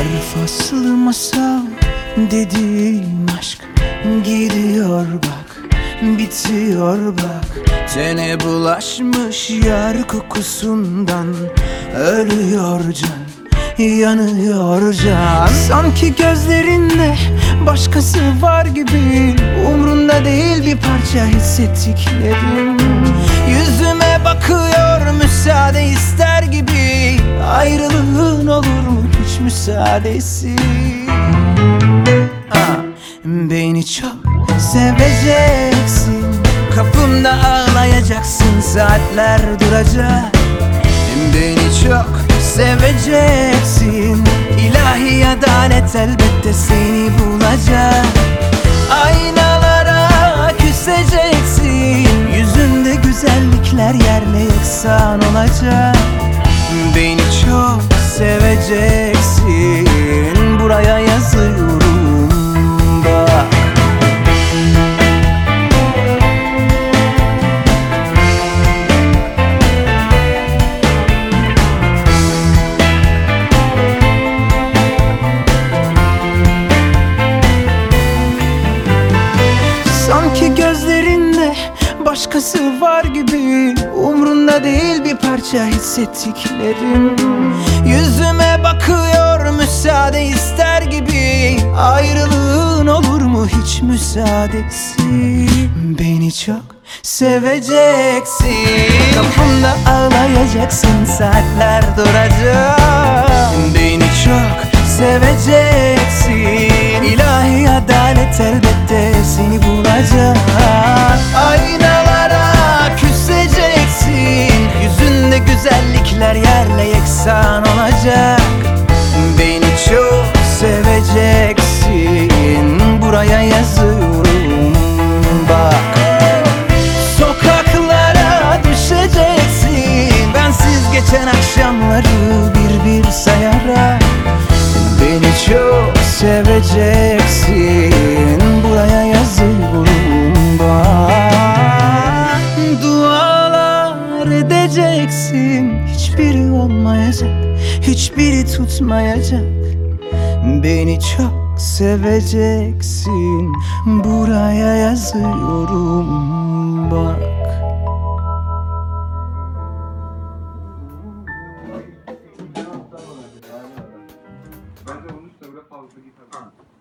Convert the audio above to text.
Her faslı masal dediğim aşk Gidiyor bak, bitiyor bak. Tene bulaşmış yar kokusundan Ölüyor can, yanıyor can. Sanki gözlerinde başkası var gibi Umrunda değil bir parça hissettiklerim. Yüzüme bakıyor müsaade müsaadesi. Ah, Beni çok seveceksin. Kapımda ağlayacaksın saatler duracak. Beni çok seveceksin. İlahi adalet elbette seni bulacak. Aynalara seveceksin. Buraya yazıyorum bak Sanki gözlerinde başkası var gibi Değil bir parça hissettiklerim. Yüzüme bakıyor müsaade ister gibi. Ayrılığın olur mu hiç müsaadesi? Beni çok seveceksin. Kapımda ağlayacaksın saatler duracak. Beni çok seveceksin. İlahi adalet elbette seni bulacak güzellikler yerle yeksan olacak. Beni çok seveceksin. Buraya yazıyorum bak. Sokaklara düşeceksin. Bensiz geçen akşamları bir bir sayarak. Beni çok seveceksin olmayacak Hiçbiri tutmayacak. Beni çok seveceksin Buraya yazıyorum bak